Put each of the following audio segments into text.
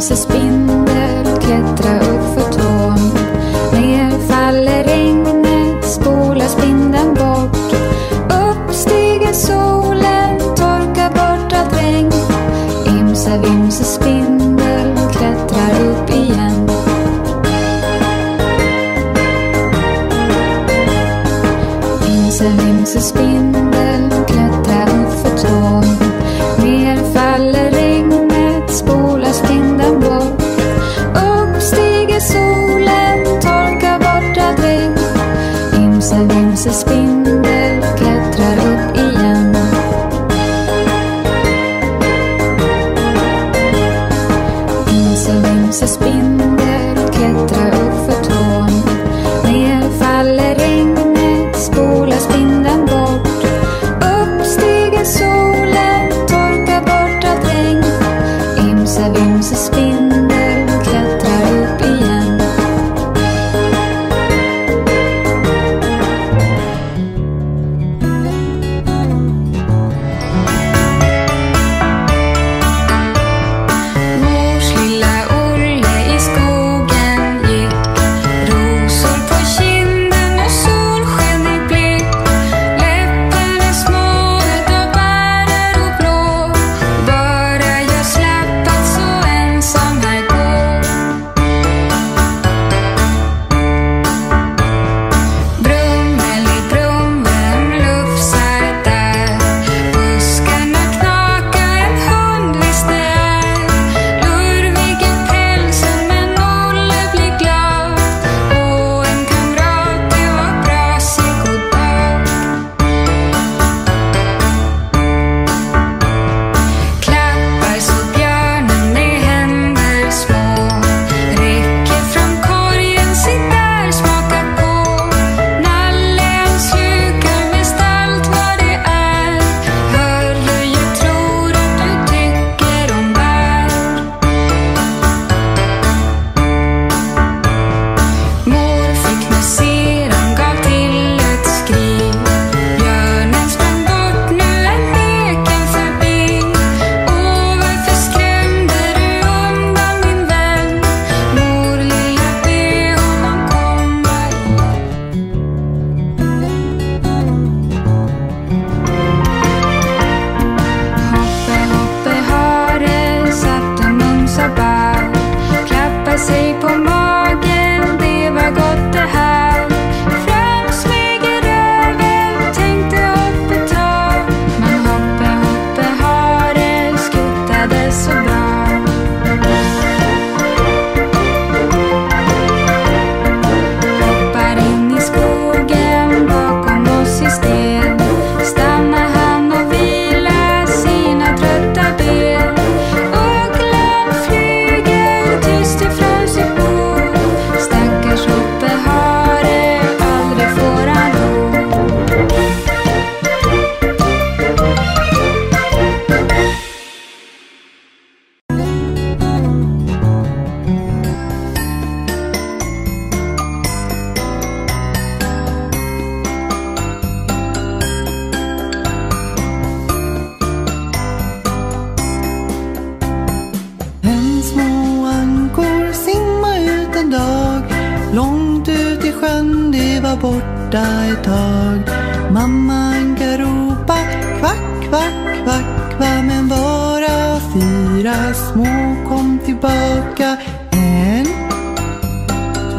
Suspense Princess Bean.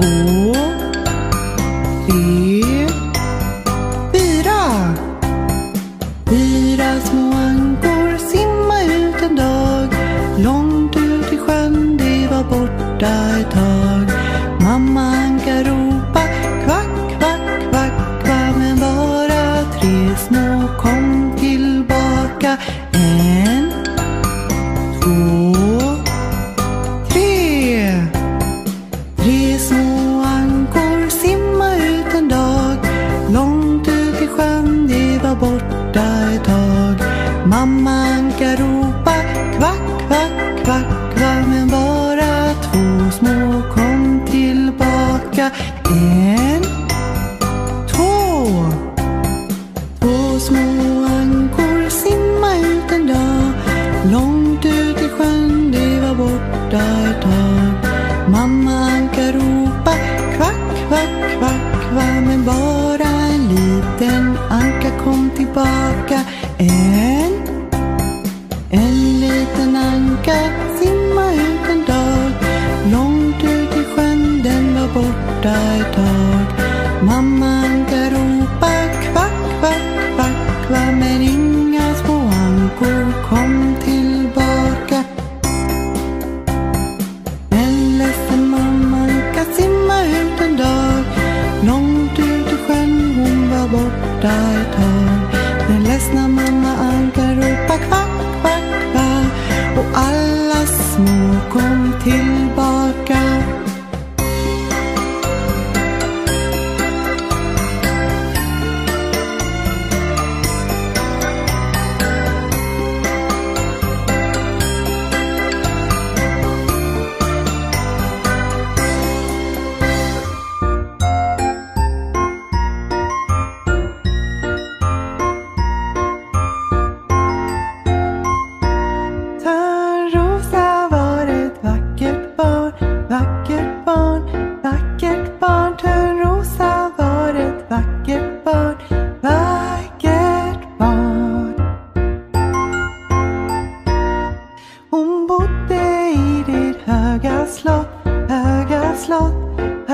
五 smooth.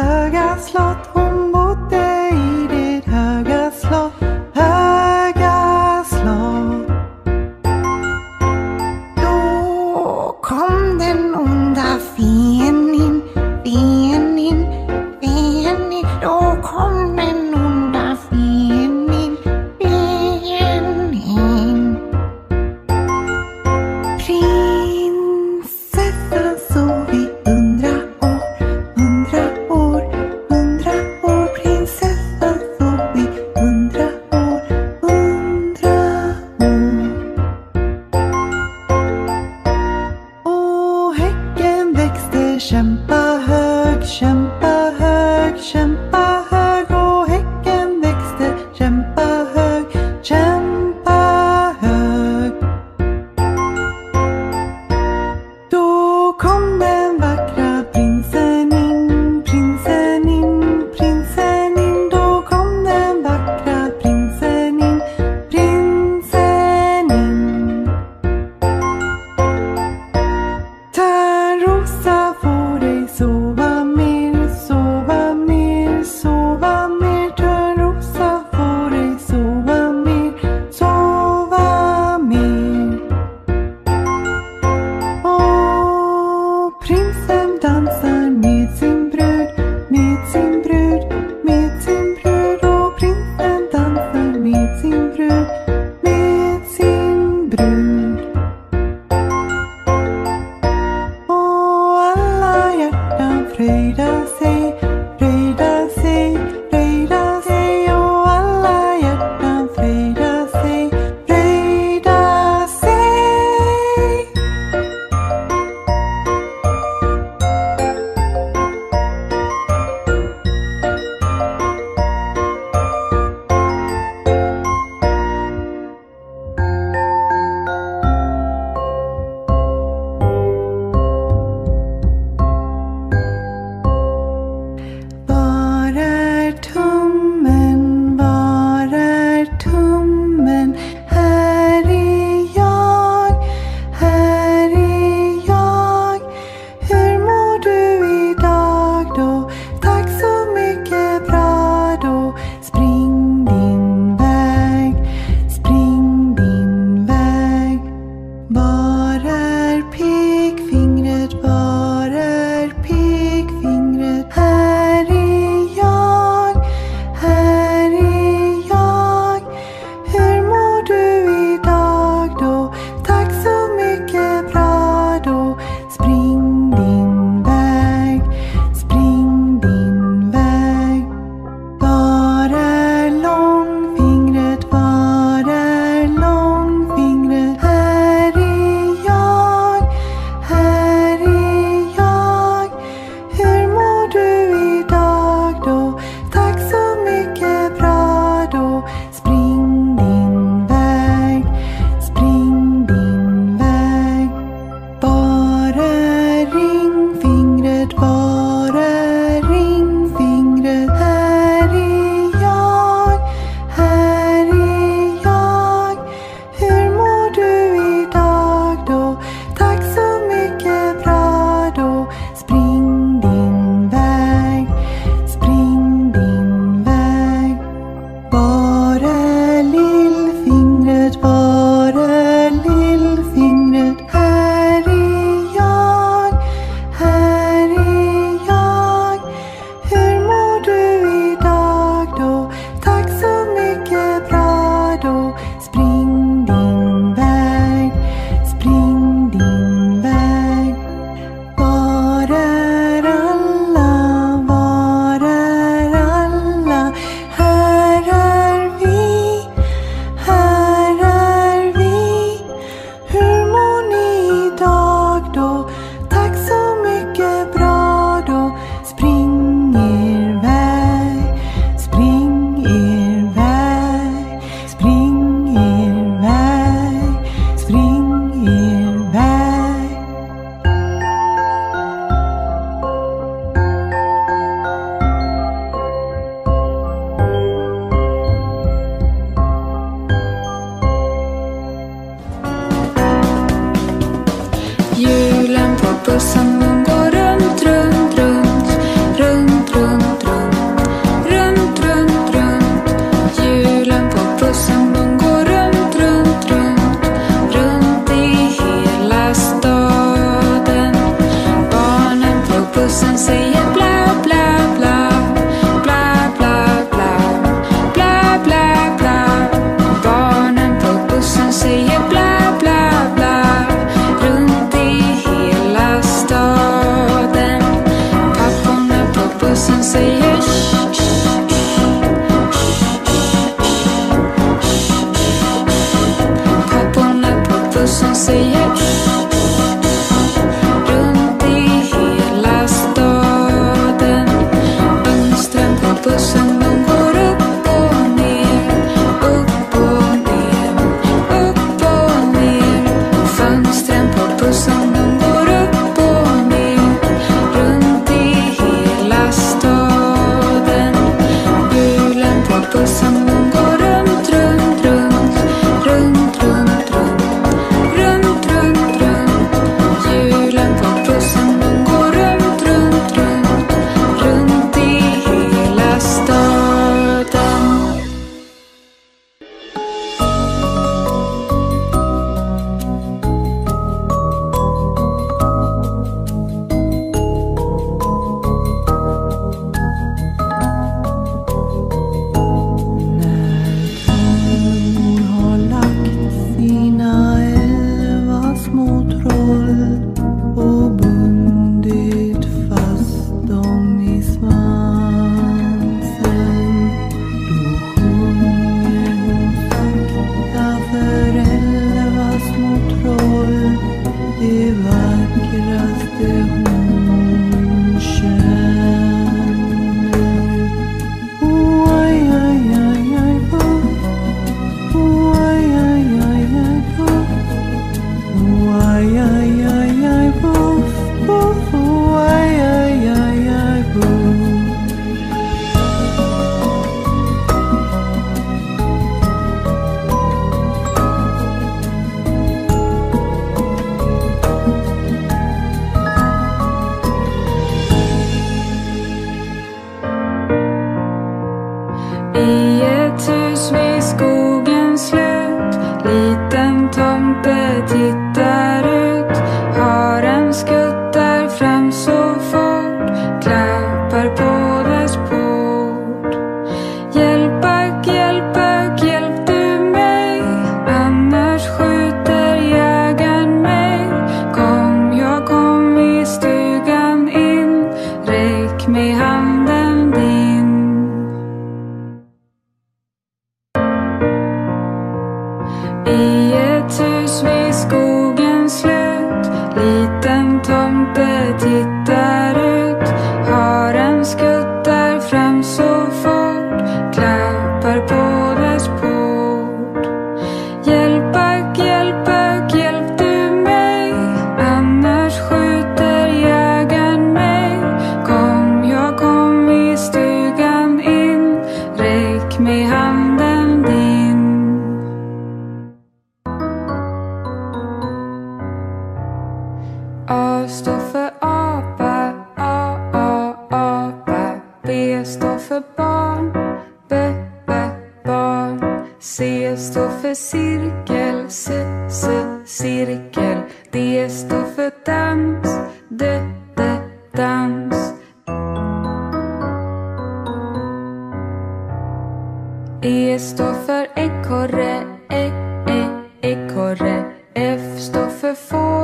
Höga slott.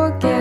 forget.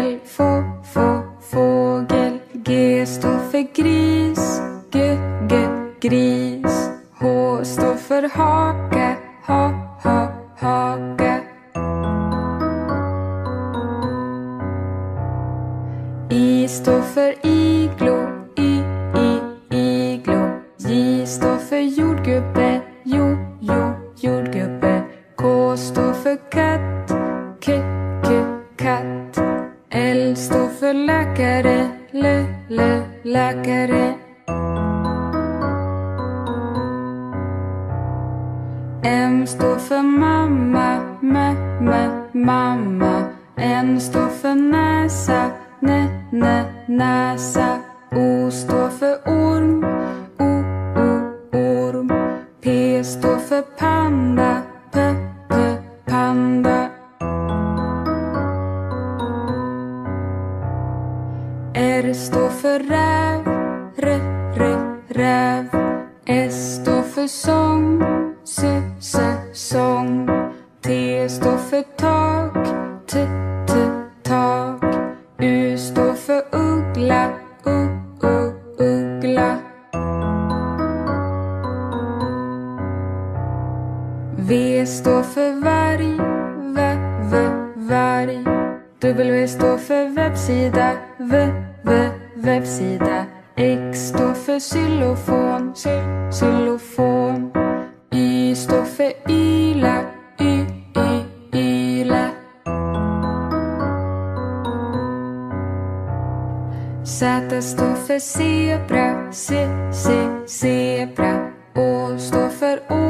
Z står för zebra, C, C, zebra. Å står för å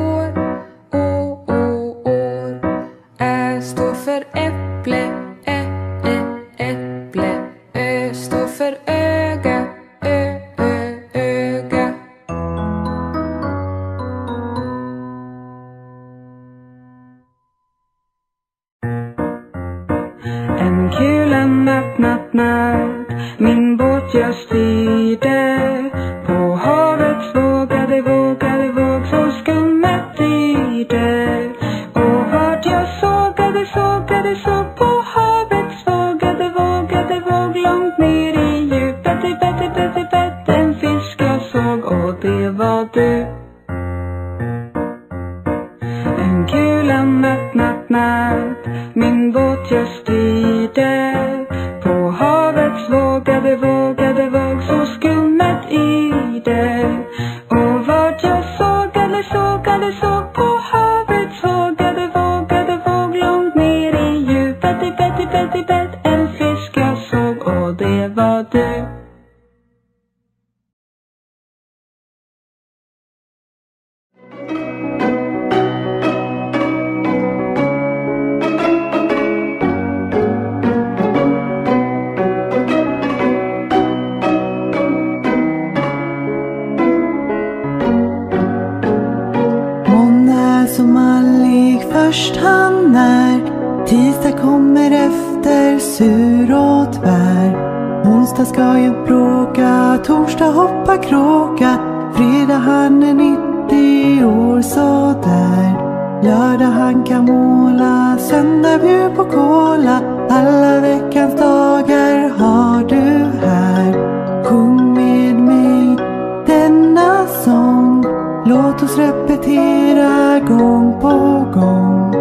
there törst han när. Tisdag kommer efter sur och tvär. Onsdag ska jag bråka, torsdag hoppa kråka. Fredag han är 90 år sådär. Lördag han kan måla, söndag bjud på kola. Alla veckans dagar har du här. Låt oss repetera gång på gång.